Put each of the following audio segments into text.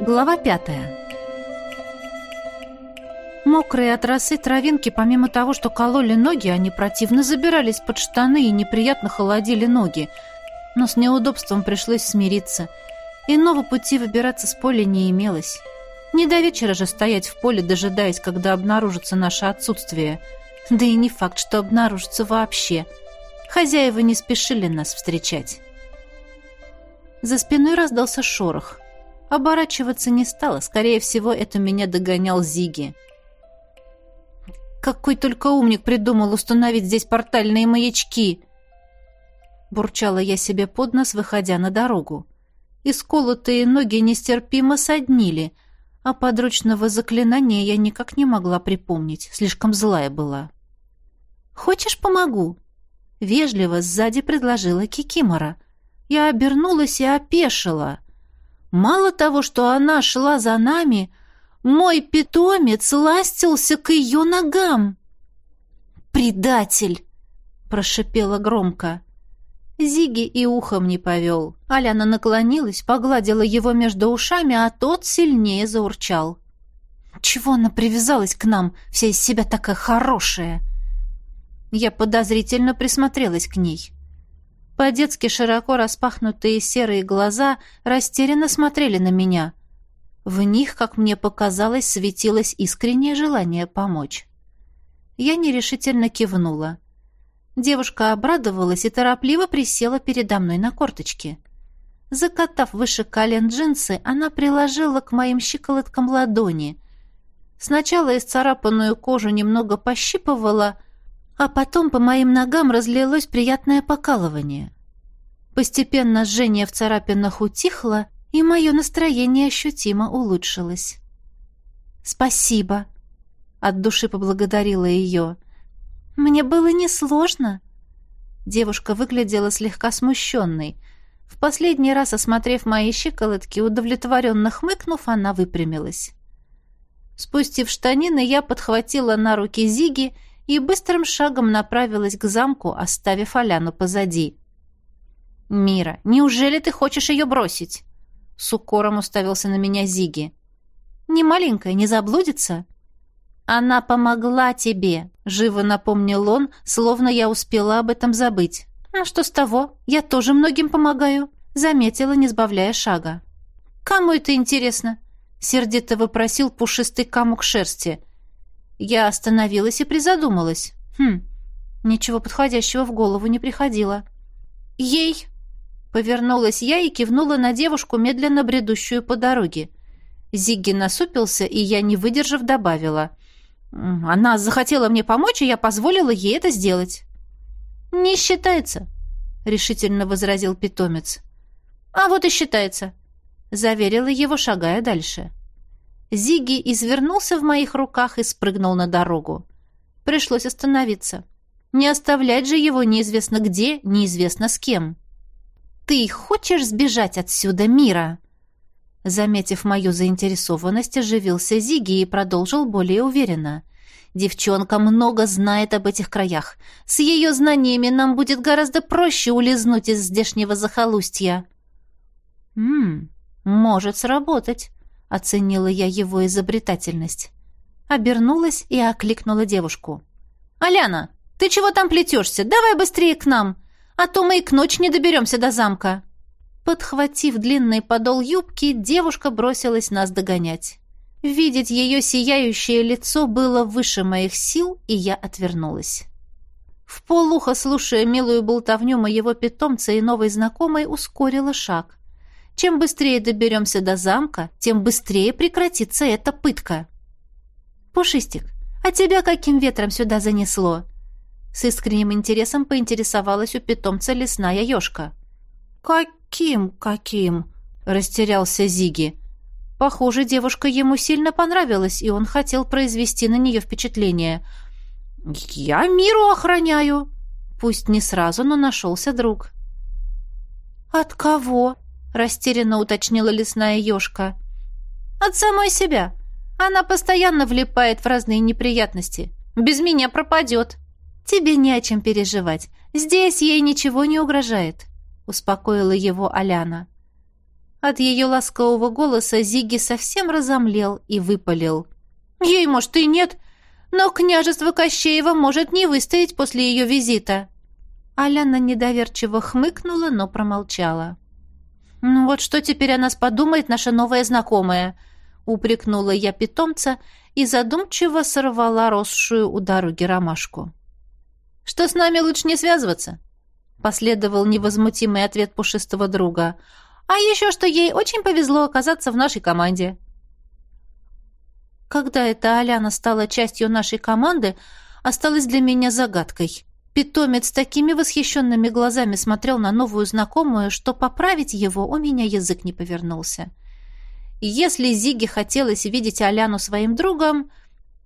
Глава пятая. Мокрые от росы травинки, помимо того, что кололи ноги, они противно забирались под штаны и неприятно холодили ноги. Но с неудобством пришлось смириться. Иного пути выбираться с поля не имелось. Не до вечера же стоять в поле, дожидаясь, когда обнаружится наше отсутствие. Да и не факт, что обнаружится вообще. Хозяева не спешили нас встречать. За спиной раздался шорох. Оборачиваться не стала. Скорее всего, это меня догонял Зиги. «Какой только умник придумал установить здесь портальные маячки!» Бурчала я себе под нос, выходя на дорогу. Исколотые ноги нестерпимо соднили, а подручного заклинания я никак не могла припомнить, слишком злая была. «Хочешь, помогу?» Вежливо сзади предложила Кикимора. Я обернулась и опешила. Мало того, что она шла за нами, мой питомец ластился к ее ногам. «Предатель!» — прошипела громко. Зиги и ухом не повел. Аляна наклонилась, погладила его между ушами, а тот сильнее заурчал. «Чего она привязалась к нам, вся из себя такая хорошая?» Я подозрительно присмотрелась к ней. По-детски широко распахнутые серые глаза растерянно смотрели на меня. В них, как мне показалось, светилось искреннее желание помочь. Я нерешительно кивнула. Девушка обрадовалась и торопливо присела передо мной на корточки. Закатав выше колен джинсы, она приложила к моим щиколоткам ладони. Сначала исцарапанную кожу немного пощипывала, а потом по моим ногам разлилось приятное покалывание. Постепенно жжение в царапинах утихло, и мое настроение ощутимо улучшилось. «Спасибо», — от души поблагодарила ее. «Мне было несложно». Девушка выглядела слегка смущенной. В последний раз, осмотрев мои щиколотки, удовлетворенно хмыкнув, она выпрямилась. Спустив штанины, я подхватила на руки Зиги и быстрым шагом направилась к замку, оставив Аляну позади. «Мира, неужели ты хочешь ее бросить?» С укором уставился на меня Зиги. «Не маленькая, не заблудится?» «Она помогла тебе», — живо напомнил он, словно я успела об этом забыть. «А что с того? Я тоже многим помогаю», — заметила, не сбавляя шага. «Кому это интересно?» — сердито вопросил пушистый комок шерсти. Я остановилась и призадумалась. Хм, ничего подходящего в голову не приходило. «Ей!» Повернулась я и кивнула на девушку, медленно бредущую по дороге. Зигги насупился, и я, не выдержав, добавила. «Она захотела мне помочь, и я позволила ей это сделать». «Не считается», — решительно возразил питомец. «А вот и считается», — заверила его, шагая дальше. Зиги извернулся в моих руках и спрыгнул на дорогу. Пришлось остановиться. Не оставлять же его неизвестно где, неизвестно с кем. «Ты хочешь сбежать отсюда, Мира?» Заметив мою заинтересованность, оживился Зиги и продолжил более уверенно. «Девчонка много знает об этих краях. С ее знаниями нам будет гораздо проще улизнуть из здешнего захолустья». «Ммм, может сработать оценила я его изобретательность. Обернулась и окликнула девушку. «Аляна, ты чего там плетешься? Давай быстрее к нам, а то мы и к ночи не доберемся до замка». Подхватив длинный подол юбки, девушка бросилась нас догонять. Видеть ее сияющее лицо было выше моих сил, и я отвернулась. В полухо, слушая милую болтовню моего питомца и новой знакомой, ускорила шаг. Чем быстрее доберемся до замка, тем быстрее прекратится эта пытка. Пушистик, а тебя каким ветром сюда занесло? С искренним интересом поинтересовалась у питомца лесная ёшка. Каким, каким? Растерялся Зиги. Похоже, девушка ему сильно понравилась, и он хотел произвести на нее впечатление. «Я миру охраняю!» Пусть не сразу, но нашелся друг. «От кого?» Растерянно уточнила лесная ёшка. От самой себя. Она постоянно влипает в разные неприятности. Без меня пропадет. Тебе не о чем переживать. Здесь ей ничего не угрожает, успокоила его Аляна. От ее ласкового голоса Зиги совсем разомлел и выпалил. «Ей, может, и нет, но княжество Кощеева может не выстоять после ее визита». Аляна недоверчиво хмыкнула, но промолчала. «Ну вот что теперь о нас подумает наша новая знакомая?» — упрекнула я питомца и задумчиво сорвала росшую у дороги ромашку. «Что с нами лучше не связываться?» — последовал невозмутимый ответ пушистого друга. «А еще что ей очень повезло оказаться в нашей команде». Когда эта Аляна стала частью нашей команды, осталась для меня загадкой. Питомец такими восхищенными глазами смотрел на новую знакомую, что поправить его у меня язык не повернулся. И если Зиге хотелось видеть Аляну своим другом,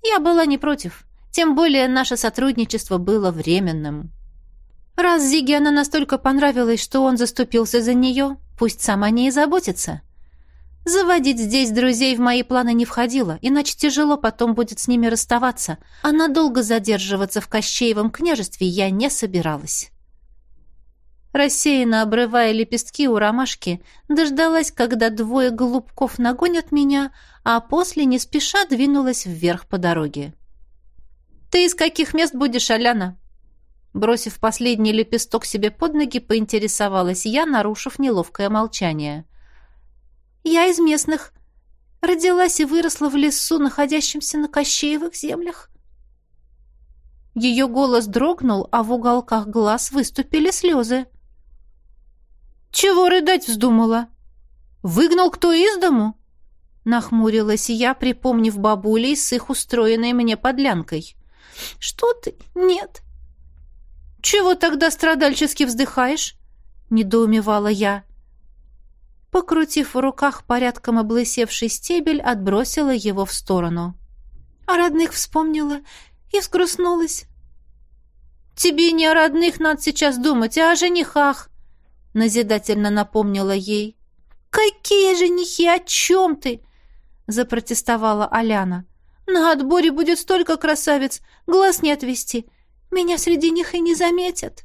я была не против. Тем более наше сотрудничество было временным. Раз Зиге она настолько понравилась, что он заступился за нее, пусть сам о ней заботится. Заводить здесь друзей в мои планы не входило, иначе тяжело потом будет с ними расставаться, а надолго задерживаться в Кощеевом княжестве я не собиралась. Рассеянно обрывая лепестки у ромашки, дождалась, когда двое голубков нагонят меня, а после не спеша двинулась вверх по дороге. «Ты из каких мест будешь, Аляна?» Бросив последний лепесток себе под ноги, поинтересовалась я, нарушив неловкое молчание. «Я из местных. Родилась и выросла в лесу, находящемся на Кощеевых землях». Ее голос дрогнул, а в уголках глаз выступили слезы. «Чего рыдать вздумала? Выгнал кто из дому?» Нахмурилась я, припомнив бабулей с их устроенной мне подлянкой. «Что ты? Нет!» «Чего тогда страдальчески вздыхаешь?» — недоумевала я. Покрутив в руках порядком облысевший стебель, отбросила его в сторону. «О родных вспомнила и взгрустнулась». «Тебе не о родных надо сейчас думать, а о женихах», — назидательно напомнила ей. «Какие женихи? О чем ты?» — запротестовала Аляна. «На отборе будет столько красавиц, глаз не отвести. Меня среди них и не заметят».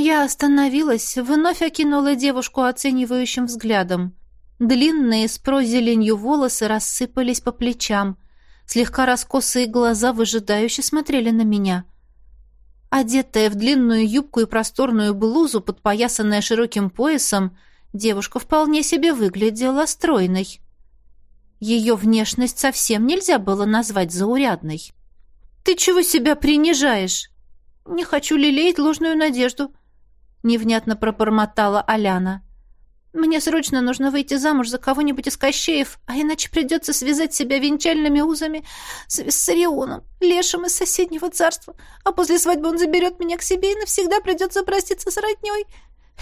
Я остановилась, вновь окинула девушку оценивающим взглядом. Длинные с прозеленью волосы рассыпались по плечам. Слегка раскосые глаза выжидающе смотрели на меня. Одетая в длинную юбку и просторную блузу, подпоясанная широким поясом, девушка вполне себе выглядела стройной. Ее внешность совсем нельзя было назвать заурядной. «Ты чего себя принижаешь?» «Не хочу лелеять ложную надежду», — невнятно пробормотала Аляна. «Мне срочно нужно выйти замуж за кого-нибудь из Кощеев, а иначе придется связать себя венчальными узами с Виссарионом, лешим из соседнего царства, а после свадьбы он заберет меня к себе и навсегда придется проститься с родней.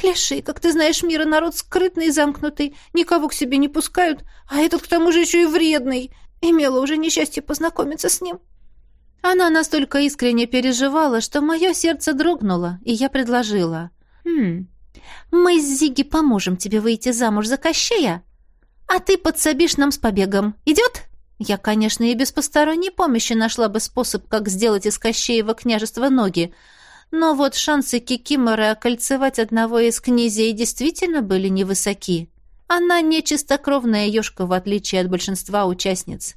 Леший, как ты знаешь, мира народ скрытный и замкнутый, никого к себе не пускают, а этот к тому же еще и вредный. Имела уже несчастье познакомиться с ним». Она настолько искренне переживала, что мое сердце дрогнуло, и я предложила. «Хм, мы с Зиги поможем тебе выйти замуж за Кощея, а ты подсобишь нам с побегом. Идет?» Я, конечно, и без посторонней помощи нашла бы способ, как сделать из Кощеева княжества ноги, но вот шансы Кикиморы окольцевать одного из князей действительно были невысоки. Она не чистокровная ёшка, в отличие от большинства участниц.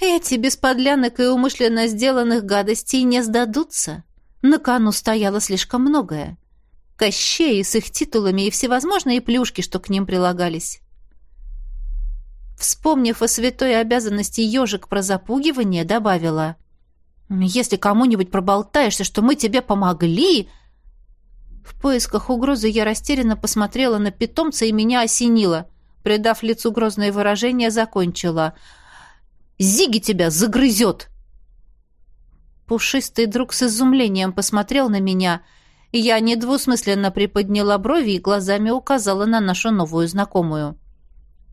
Эти без подлянок и умышленно сделанных гадостей не сдадутся. На кону стояло слишком многое. Кощеи с их титулами и всевозможные плюшки, что к ним прилагались. Вспомнив о святой обязанности ежик про запугивание, добавила. «Если кому-нибудь проболтаешься, что мы тебе помогли...» В поисках угрозы я растерянно посмотрела на питомца и меня осенило. Придав лицу грозное выражение, закончила — Зиги тебя загрызет!» Пушистый друг с изумлением посмотрел на меня. Я недвусмысленно приподняла брови и глазами указала на нашу новую знакомую.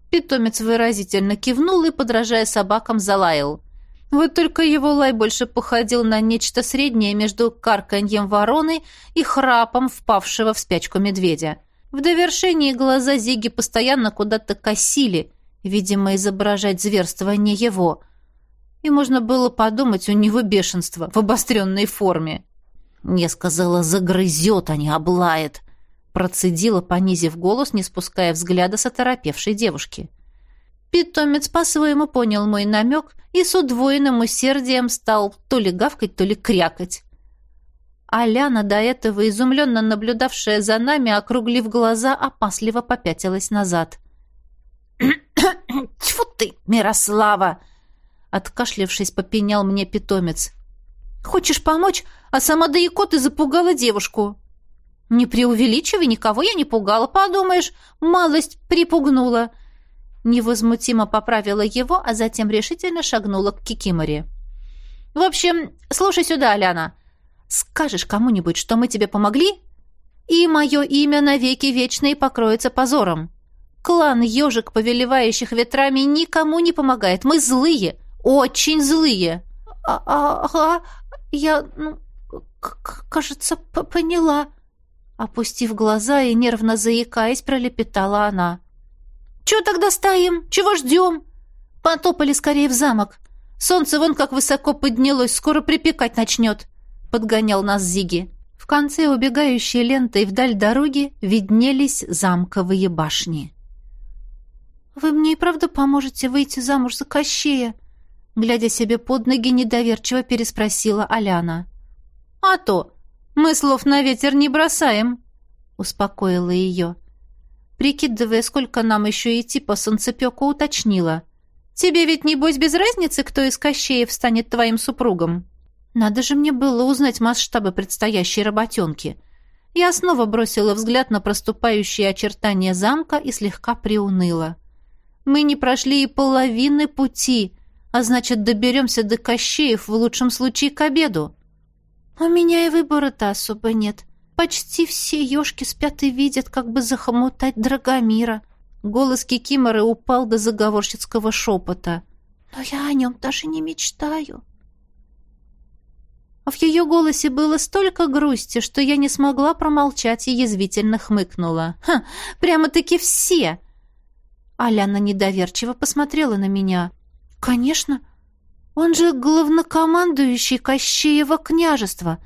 Питомец выразительно кивнул и, подражая собакам, залаял. Вот только его лай больше походил на нечто среднее между карканьем вороны и храпом впавшего в спячку медведя. В довершении глаза Зиги постоянно куда-то косили — Видимо, изображать зверство не его. И можно было подумать, у него бешенство в обостренной форме. «Не сказала, загрызет, а не облает», процедила, понизив голос, не спуская взгляда с оторопевшей девушки. Питомец по-своему понял мой намек и с удвоенным усердием стал то ли гавкать, то ли крякать. Аляна, до этого изумленно наблюдавшая за нами, округлив глаза, опасливо попятилась назад. «Тьфу ты, Мирослава!» Откашлившись, попенял мне питомец. «Хочешь помочь, а сама да ты запугала девушку?» «Не преувеличивай, никого я не пугала, подумаешь, малость припугнула». Невозмутимо поправила его, а затем решительно шагнула к Кикиморе. «В общем, слушай сюда, Аляна. Скажешь кому-нибудь, что мы тебе помогли, и мое имя навеки вечные покроется позором. Клан ежик, повелевающих ветрами, никому не помогает. Мы злые, очень злые. А, а, ага, я, ну, кажется, поняла. Опустив глаза и нервно заикаясь, пролепетала она. «Чего тогда стоим? Чего ждем?» «Потопали скорее в замок. Солнце вон как высоко поднялось, скоро припекать начнет» подгонял нас Зиги. В конце убегающей лентой вдаль дороги виднелись замковые башни. «Вы мне и правда поможете выйти замуж за Кощея?» Глядя себе под ноги, недоверчиво переспросила Аляна. «А то! Мы слов на ветер не бросаем!» Успокоила ее. Прикидывая, сколько нам еще идти по солнцепеку, уточнила. «Тебе ведь, небось, без разницы, кто из Кощеев станет твоим супругом?» Надо же мне было узнать масштабы предстоящей работенки. Я снова бросила взгляд на проступающие очертания замка и слегка приуныла. Мы не прошли и половины пути, а значит, доберемся до Кощеев в лучшем случае к обеду. У меня и выбора-то особо нет. Почти все ежки спят и видят, как бы захомутать Драгомира. Голос Кикиморы упал до заговорщицкого шепота. Но я о нем даже не мечтаю. В ее голосе было столько грусти, что я не смогла промолчать и язвительно хмыкнула. «Ха! Прямо-таки все!» Аляна недоверчиво посмотрела на меня. «Конечно! Он же главнокомандующий Кощеева княжества,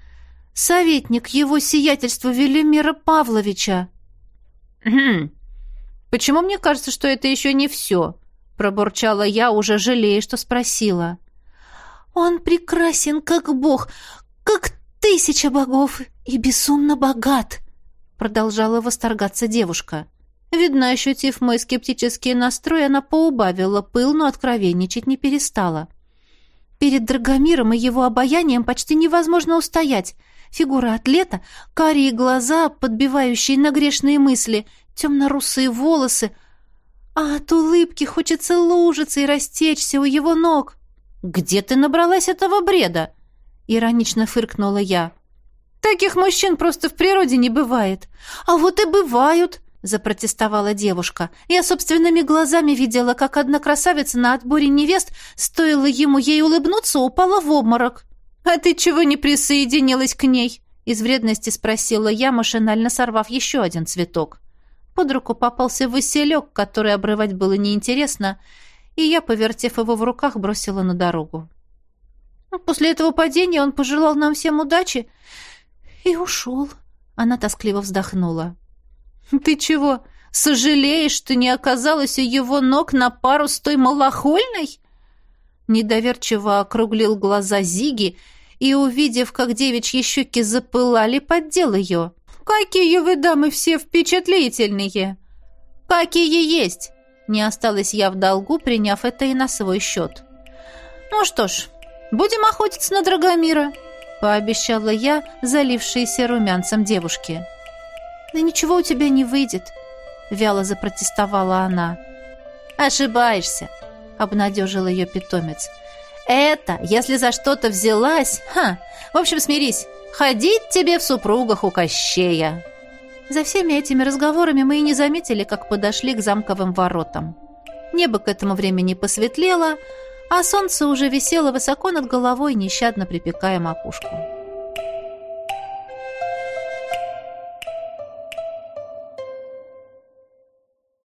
советник его сиятельства Велимира Павловича». «Хм! Почему мне кажется, что это еще не все?» пробурчала я, уже жалея, что спросила. Он прекрасен, как бог, как тысяча богов и безумно богат!» Продолжала восторгаться девушка. Видно, ощутив мой скептический настрой, она поубавила пыл, но откровенничать не перестала. Перед Драгомиром и его обаянием почти невозможно устоять. Фигура атлета, карие глаза, подбивающие на грешные мысли, темно-русые волосы. А от улыбки хочется лужиться и растечься у его ног. «Где ты набралась этого бреда?» — иронично фыркнула я. «Таких мужчин просто в природе не бывает». «А вот и бывают», — запротестовала девушка. «Я собственными глазами видела, как одна красавица на отборе невест, стоило ему ей улыбнуться, упала в обморок». «А ты чего не присоединилась к ней?» — из вредности спросила я, машинально сорвав еще один цветок. Под руку попался василек, который обрывать было неинтересно, — и я, повертев его в руках, бросила на дорогу. После этого падения он пожелал нам всем удачи и ушел. Она тоскливо вздохнула. «Ты чего, сожалеешь, что не оказалась у его ног на пару с той малохольной?» Недоверчиво округлил глаза Зиги и, увидев, как девичьи щеки запылали, поддел ее. «Какие вы, дамы, все впечатлительные!» «Какие есть!» Не осталась я в долгу, приняв это и на свой счет. «Ну что ж, будем охотиться на Драгомира», — пообещала я, залившейся румянцем девушке. «Да ничего у тебя не выйдет», — вяло запротестовала она. «Ошибаешься», — обнадежил ее питомец. «Это, если за что-то взялась... Ха! В общем, смирись. Ходить тебе в супругах у Кощея». За всеми этими разговорами мы и не заметили, как подошли к замковым воротам. Небо к этому времени посветлело, а солнце уже висело высоко над головой, нещадно припекая макушку.